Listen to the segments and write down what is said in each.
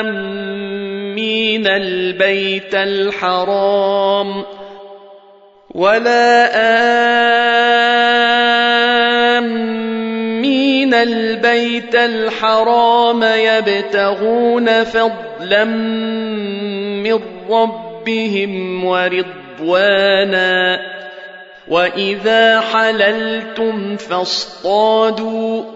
آمين البيت الحرام ولا آمين البيت الحرام يبتغون فضلا من ربهم ورضوانا وإذا حللتم فاصطادوا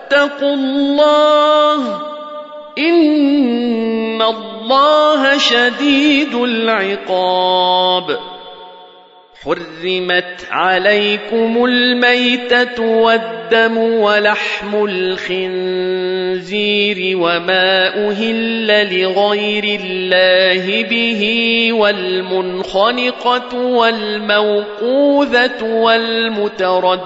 الله إن الله شديد العقاب. حرمت عليكم الميتة والدم ولحم الخنزير وما أهل لغير الله به والمنخنقة والموقوذة والمتردية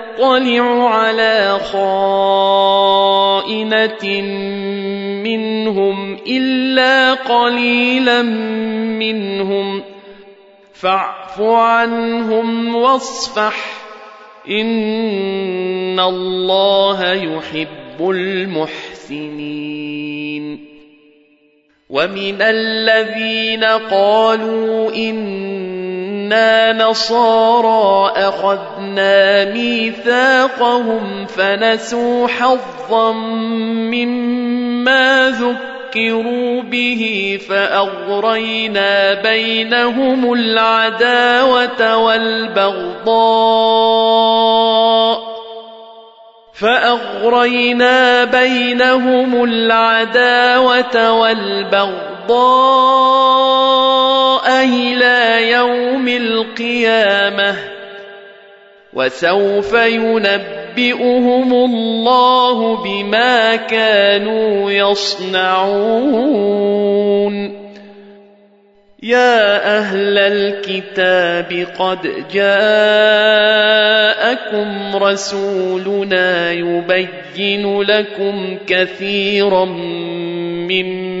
على خائنة منهم إلا قليلا منهم. فاعف عنهم واصفح. إن الله يحب المحسنين. ومن الذين قالوا أنا نصارى اخذنا ميثاقهم فنسوا حظا مما ذكروا به فاغرينا بينهم العداوه والبغضاء فأغرينا بينهم العداوة والبغضاء إلى يوم القيامة وسوف ينبئهم الله بما كانوا يصنعون. يا أهل الكتاب قد جاءكم رسولنا يبين لكم كثيرا مما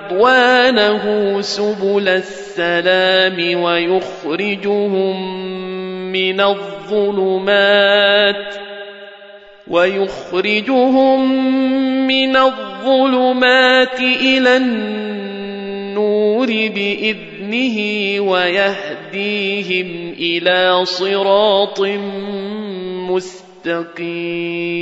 رضوانه سبل السلام ويخرجهم من الظلمات ويخرجهم من الظلمات إلى النور بإذنه ويهديهم إلى صراط مستقيم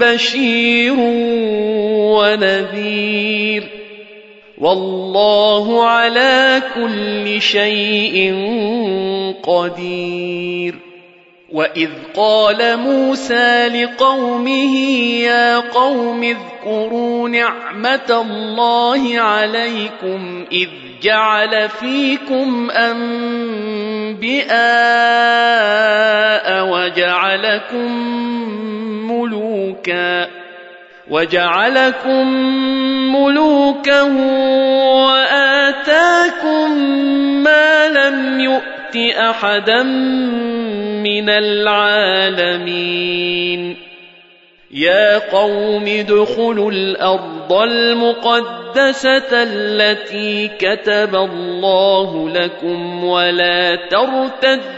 بشير ونذير. والله على كل شيء قدير. وإذ قال موسى لقومه يا قوم اذكروا نعمة الله عليكم إذ جعل فيكم انبئاء وجعلكم ملوكا وجعلكم ملوكا وآتاكم ما لم يؤت أحدا من العالمين يا قوم ادخلوا الأرض المقدسة التي كتب الله لكم ولا ترتدوا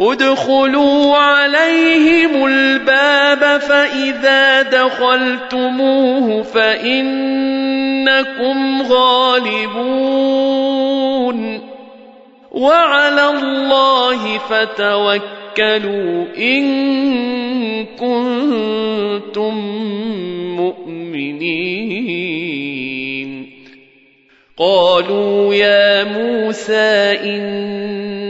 ادخلوا عليهم الباب فإذا دخلتموه فإنكم غالبون. وعلى الله فتوكلوا إن كنتم مؤمنين. قالوا يا موسى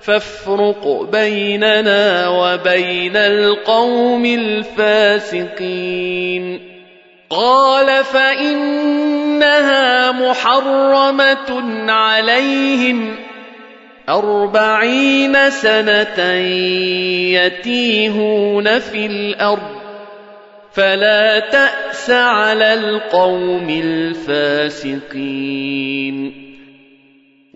فافرق بيننا وبين القوم الفاسقين. قال فإنها محرمة عليهم أربعين سنة يتيهون في الأرض فلا تأس على القوم الفاسقين.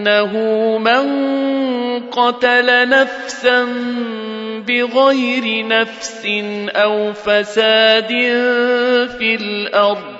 أنه من قتل نفسا بغير نفس أو فساد في الأرض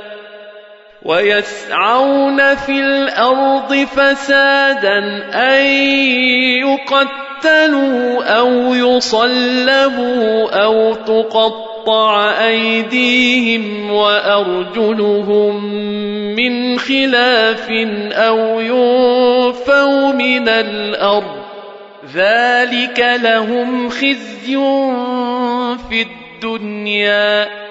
ويسعون في الأرض فسادا أن يقتلوا أو يصلبوا تقطعوا تقطع أيديهم وأرجلهم من خلاف أو ينفوا من الأرض. ذلك لهم خزي في الدنيا.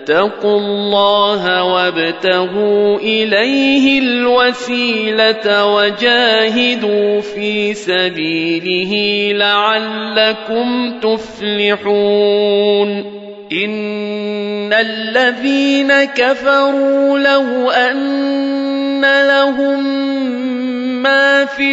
اتقوا الله وابتغوا إليه الوسيلة وجاهدوا في سبيله لعلكم تفلحون. إن الذين كفروا لو أن لهم ما في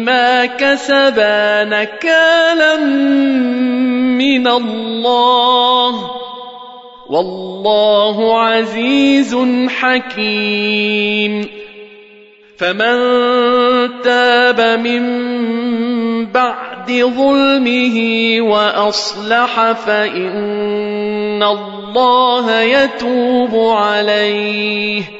بما كسبا نكالا من الله والله عزيز حكيم فمن تاب من بعد ظلمه واصلح فان الله يتوب عليه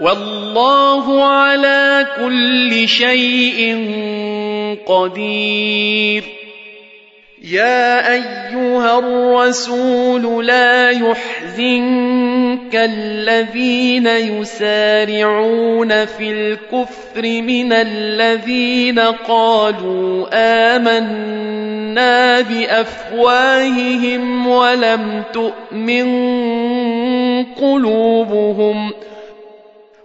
والله على كل شيء قدير. يا أيها الرسول لا يحزنك الذين يسارعون في الكفر من الذين قالوا آمنا بأفواههم ولم تؤمن قلوبهم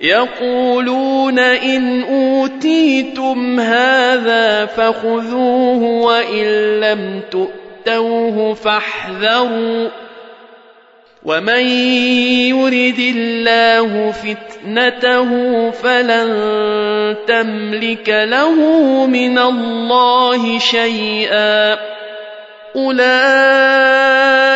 يقولون إن أوتيتم هذا فخذوه وإن لم تؤتوه فاحذروا. ومن يرد الله فتنته فلن تملك له من الله شيئا.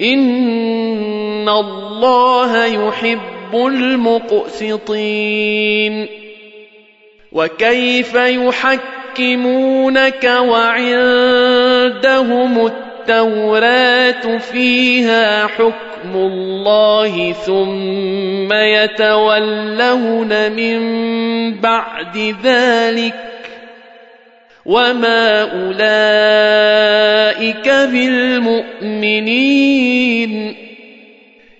إن الله يحب المقسطين وكيف يحكمونك وعندهم التوراة فيها حكم الله ثم يتولون من بعد ذلك وما أولئك بالمؤمنين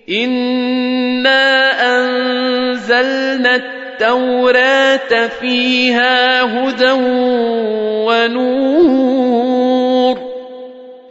إنا أنزلنا التوراة فيها هدى ونور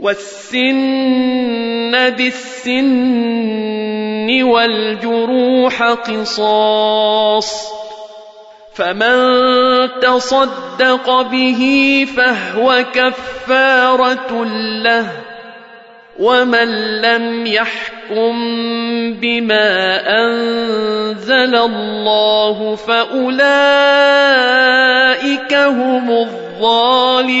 والسن بالسن والجروح قصاص فمن تصدق به فهو كفارة له ومن لم يحكم بما أنزل الله فأولئك هم الظالمون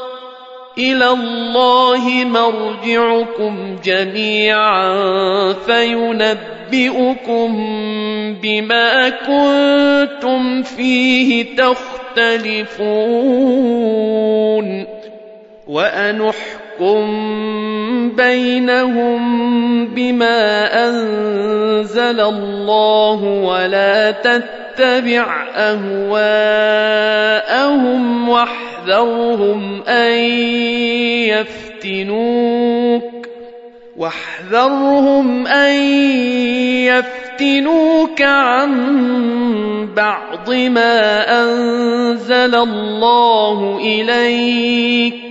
إلى الله مرجعكم جميعا فينبئكم بما كنتم فيه تختلفون. وانحكم بينهم بما انزل الله ولا تتبع اهواءهم واحذرهم ان يفتنوك واحذرهم ان يفتنوك عن بعض ما انزل الله اليك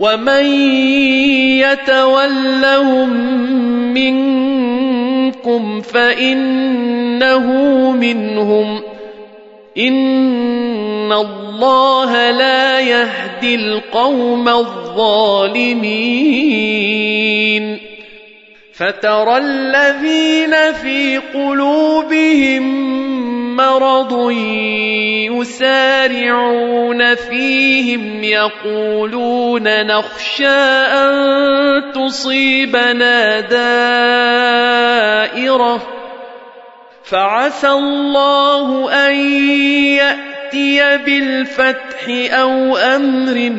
ومن يتولهم منكم فانه منهم ان الله لا يهدي القوم الظالمين فترى الذين في قلوبهم مرض يسارعون فيهم يقولون نخشى أن تصيبنا دائرة فعسى الله أن يأتي بالفتح أو أمر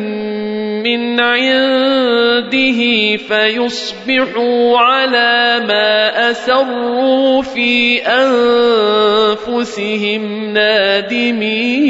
من عنده فيصبحوا على ما أسروا في أنفسهم نادمين.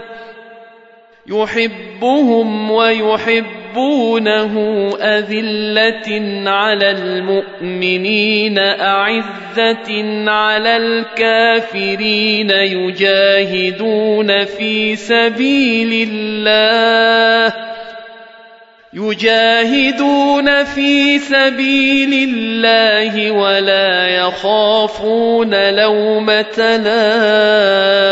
يحبهم ويحبونه أذلة على المؤمنين أعزة على الكافرين يجاهدون في سبيل الله يجاهدون في سبيل الله ولا يخافون لومة لائم.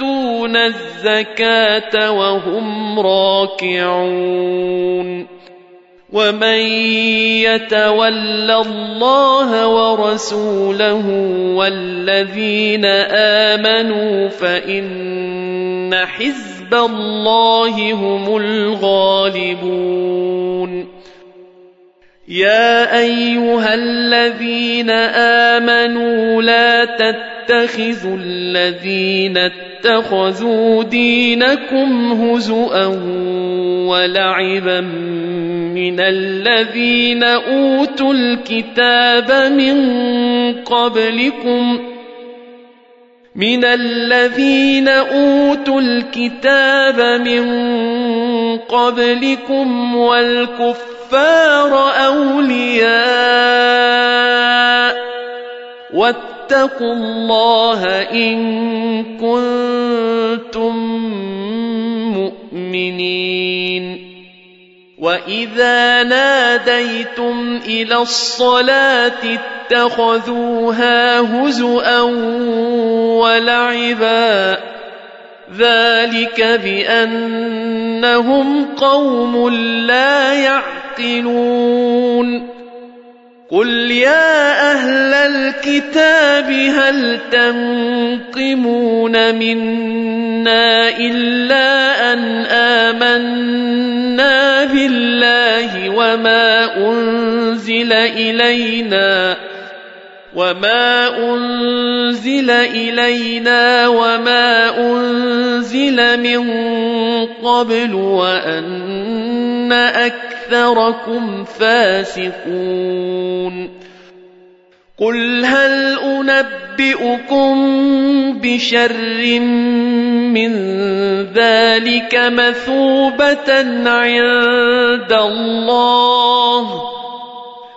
يؤتون الزكاة وهم راكعون. ومن يتول الله ورسوله والذين آمنوا فإن حزب الله هم الغالبون. يا أيها الذين آمنوا لا تتخذوا الذين اتخذوا دينكم هزؤا ولعبا من الذين أوتوا الكتاب من قبلكم من الذين أوتوا الكتاب من قبلكم والكفار أولياء واتقوا الله إن كنتم مؤمنين. واذا ناديتم إلى الصلاه اتخذوها هزءا ولعبا ذلك بانهم قوم لا يعقلون قل يا أهل الكتاب هل تنقمون منا الا ان امنا بالله وما انزل الينا وما انزل الينا وما انزل من قبل وان اكثركم فاسقون قل هل انبئكم بشر من ذلك مثوبه عند الله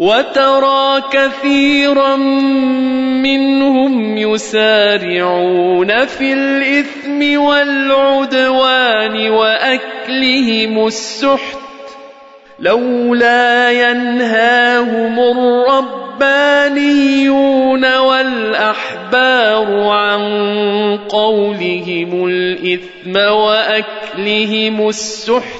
وترى كثيرا منهم يسارعون في الإثم والعدوان وأكلهم السحت لولا ينهاهم الربانيون والأحبار عن قولهم الإثم وأكلهم السحت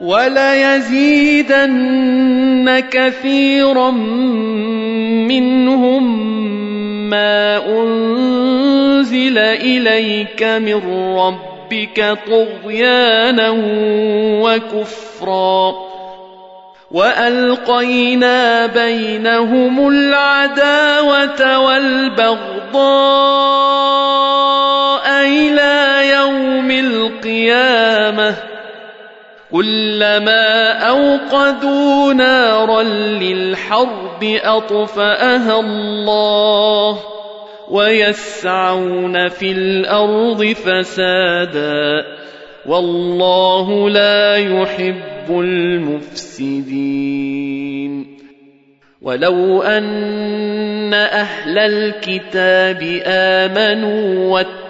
وليزيدن كثيرا منهم ما أنزل إليك من ربك طغيانا وكفرا وألقينا بينهم العداوة والبغضاء إلى يوم القيامة كلما أوقدوا نارا للحرب أطفأها الله ويسعون في الأرض فسادا والله لا يحب المفسدين. ولو أن أهل الكتاب آمنوا واتقوا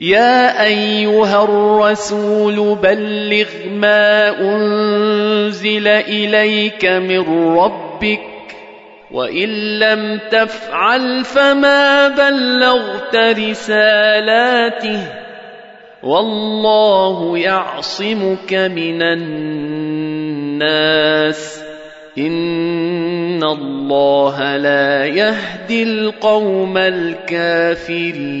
يا أيها الرسول بلغ ما أنزل إليك من ربك وإن لم تفعل فما بلغت رسالاته والله يعصمك من الناس إن الله لا يهدي القوم الكافرين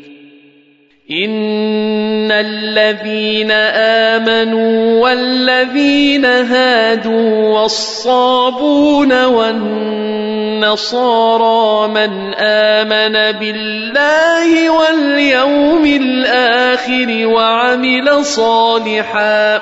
ان الذين امنوا والذين هادوا والصابون والنصارى من امن بالله واليوم الآخر وعمل صالحا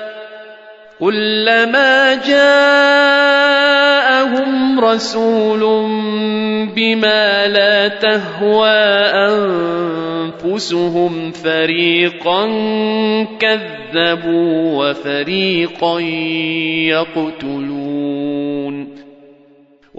كلما جاءهم رسول بما لا تهوى أنفسهم فريقا كذبوا وفريقا يقتلون.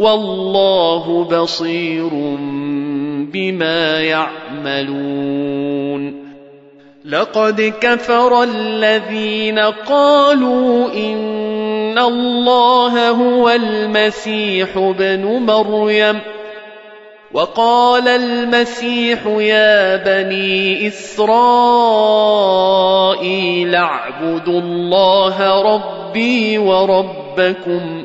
والله بصير بما يعملون. لقد كفر الذين قالوا إن الله هو المسيح ابن مريم. وقال المسيح يا بني إسرائيل اعبدوا الله ربي وربكم.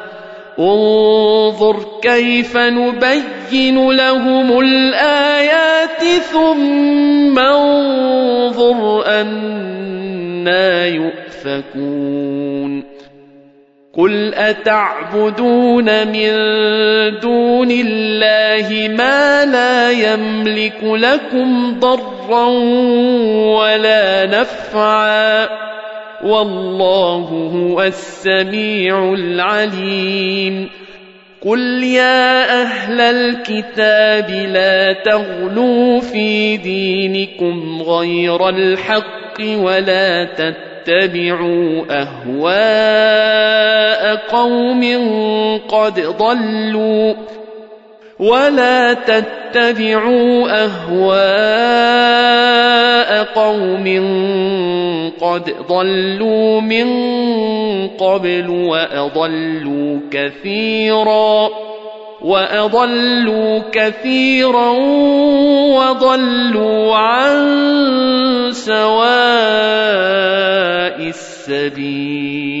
انظر كيف نبين لهم الآيات ثم انظر أنا يؤفكون. قل أتعبدون من دون الله ما لا يملك لكم ضرا ولا نفعا. والله هو السميع العليم. قل يا أهل الكتاب لا تغلوا في دينكم غير الحق ولا تتبعوا أهواء قوم قد ضلوا. ولا تتبعوا اهواء قوم قد ضلوا من قبل واضلوا كثيرا واضلوا كثيرا وضلوا عن سواء السبيل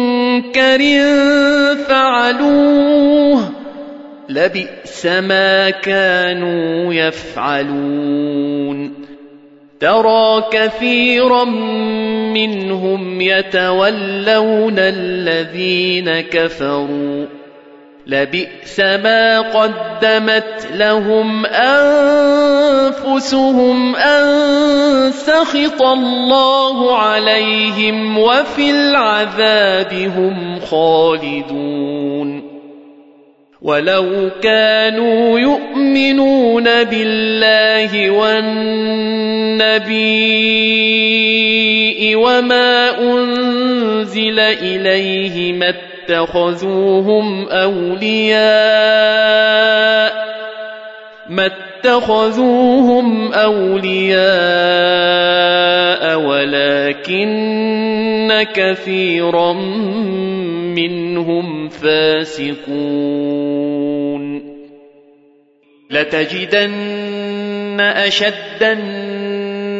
فعلوه لبئس ما كانوا يفعلون ترى كثيرا منهم يتولون الذين كفروا لبئس ما قدمت لهم أنفسهم أن سخط الله عليهم وفي العذاب هم خالدون. ولو كانوا يؤمنون بالله والنبي وما أنزل إليه ما اتخذوهم أولياء ما اتخذوهم أولياء ولكن كثيرا منهم فاسقون. لتجدن أشد الناس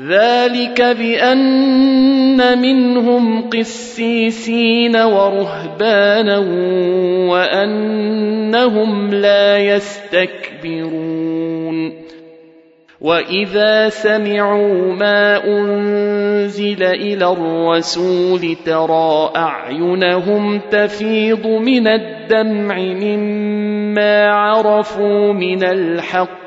ذلك بأن منهم قسيسين ورهبانا وأنهم لا يستكبرون. وإذا سمعوا ما أنزل إلى الرسول ترى أعينهم تفيض من الدمع مما عرفوا من الحق.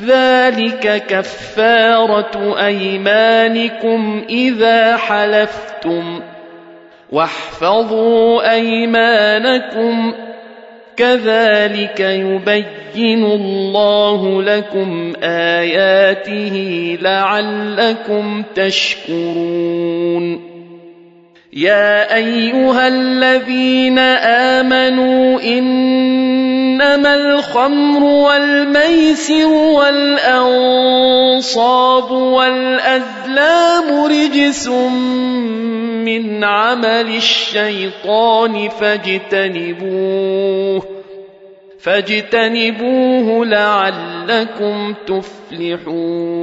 ذلك كفاره ايمانكم اذا حلفتم واحفظوا ايمانكم كذلك يبين الله لكم اياته لعلكم تشكرون يا أيها الذين آمنوا إنما الخمر والميسر والأنصاب والأزلام رجس من عمل الشيطان فاجتنبوه فاجتنبوه لعلكم تفلحون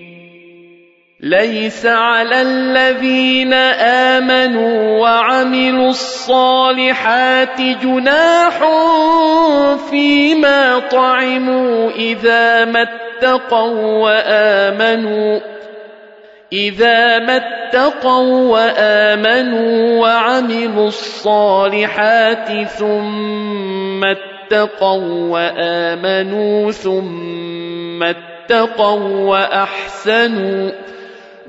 ليس على الذين آمنوا وعملوا الصالحات جناح فيما طعموا إذا ما اتقوا وآمنوا إذا ما اتقوا وآمنوا وعملوا الصالحات ثم اتقوا وآمنوا ثم اتقوا وأحسنوا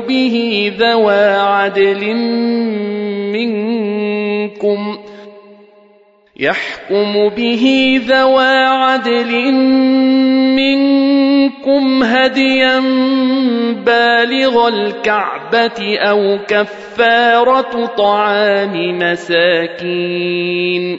به ذوى عدل منكم يحكم به ذوى عدل منكم هديا بالغ الكعبة أو كفارة طعام مساكين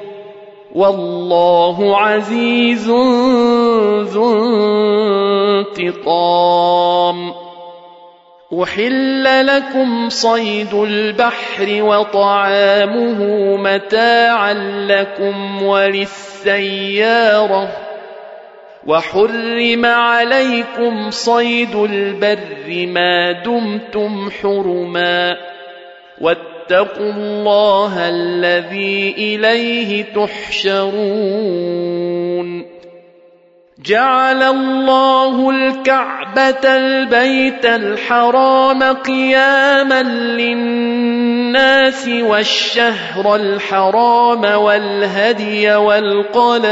والله عزيز ذو انتقام. احل لكم صيد البحر وطعامه متاعا لكم وللسياره وحرم عليكم صيد البر ما دمتم حرما واتقوا الله الذي إليه تحشرون. جعل الله الكعبة البيت الحرام قياما للناس والشهر الحرام والهدي والقلائد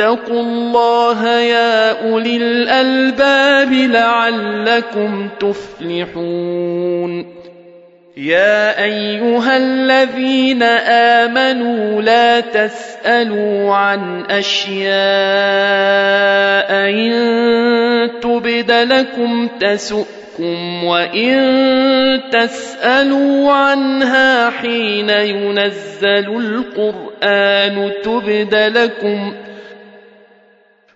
الله يا أولي الألباب لعلكم تفلحون. يا أيها الذين آمنوا لا تسألوا عن أشياء إن تبد لكم تسؤكم وإن تسألوا عنها حين ينزل القرآن تبد لكم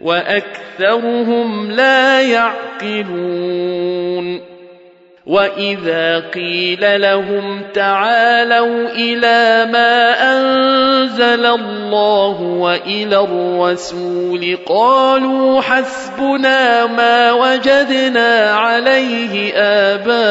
وأكثرهم لا يعقلون وإذا قيل لهم تعالوا إلى ما أنزل الله وإلى الرسول قالوا حسبنا ما وجدنا عليه آباءنا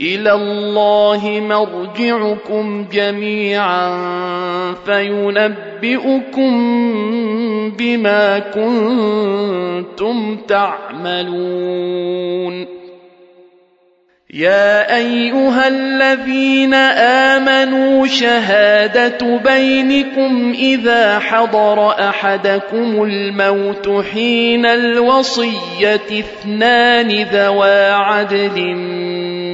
إلى الله مرجعكم جميعا فينبئكم بما كنتم تعملون. يا أيها الذين آمنوا شهادة بينكم إذا حضر أحدكم الموت حين الوصية اثنان ذوا عدل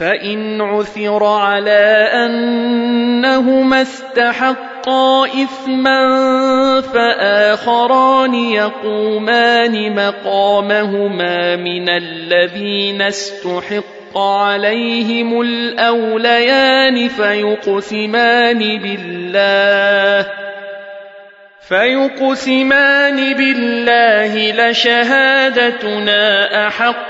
فإن عثر على أنهما استحقا إثما فآخران يقومان مقامهما من الذين استحق عليهم الأوليان فيقسمان بالله فيقسمان بالله لشهادتنا أحق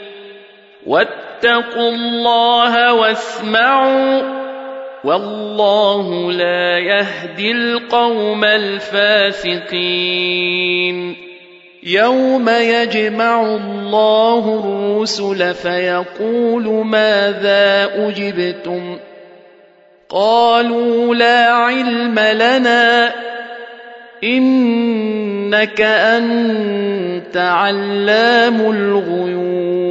واتقوا الله واسمعوا والله لا يهدي القوم الفاسقين. يوم يجمع الله الرسل فيقول ماذا أجبتم؟ قالوا لا علم لنا. إنك أنت علام الغيوب.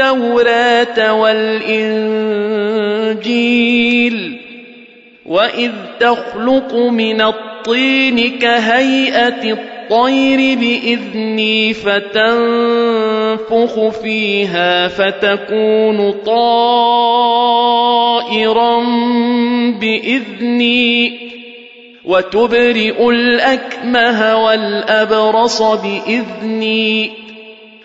والتوراة والإنجيل وإذ تخلق من الطين كهيئة الطير بإذني فتنفخ فيها فتكون طائرا بإذني وتبرئ الأكمه والأبرص بإذني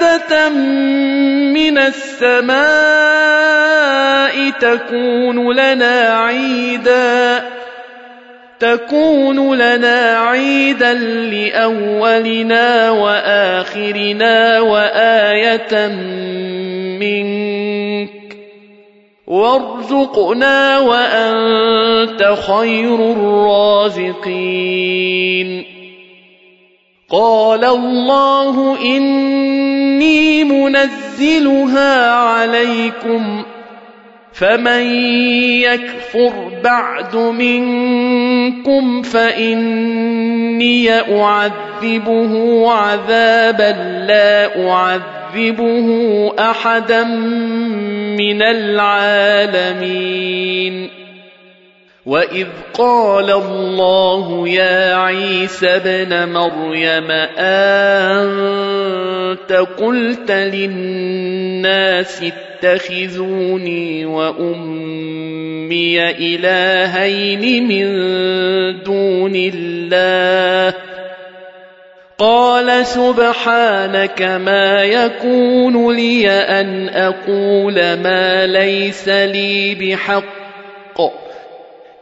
مائدة من السماء تكون لنا عيدا تكون لنا عيدا لأولنا وآخرنا وآية منك. وارزقنا وأنت خير الرازقين. قال الله إني منزلها عليكم فمن يكفر بعد منكم فإني أعذبه عذابا لا أعذبه أحدا من العالمين. وإذ قال الله يا عيسى ابن مريم أنت قلت للناس اتخذوني وأمي إلهين من دون الله قال سبحانك ما يكون لي أن أقول ما ليس لي بحق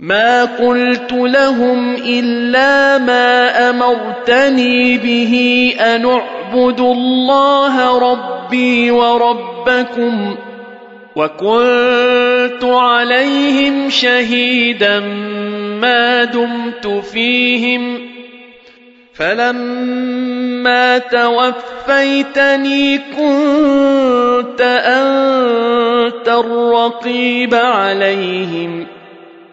ما قلت لهم إلا ما أمرتني به أن اعبدوا الله ربي وربكم وكنت عليهم شهيدا ما دمت فيهم. فلما توفيتني كنت أنت الرقيب عليهم.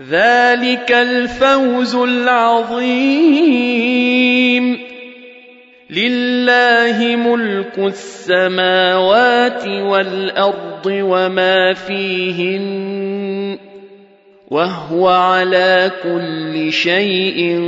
ذلك الفوز العظيم. لله ملك السماوات والأرض وما فيهن وهو على كل شيء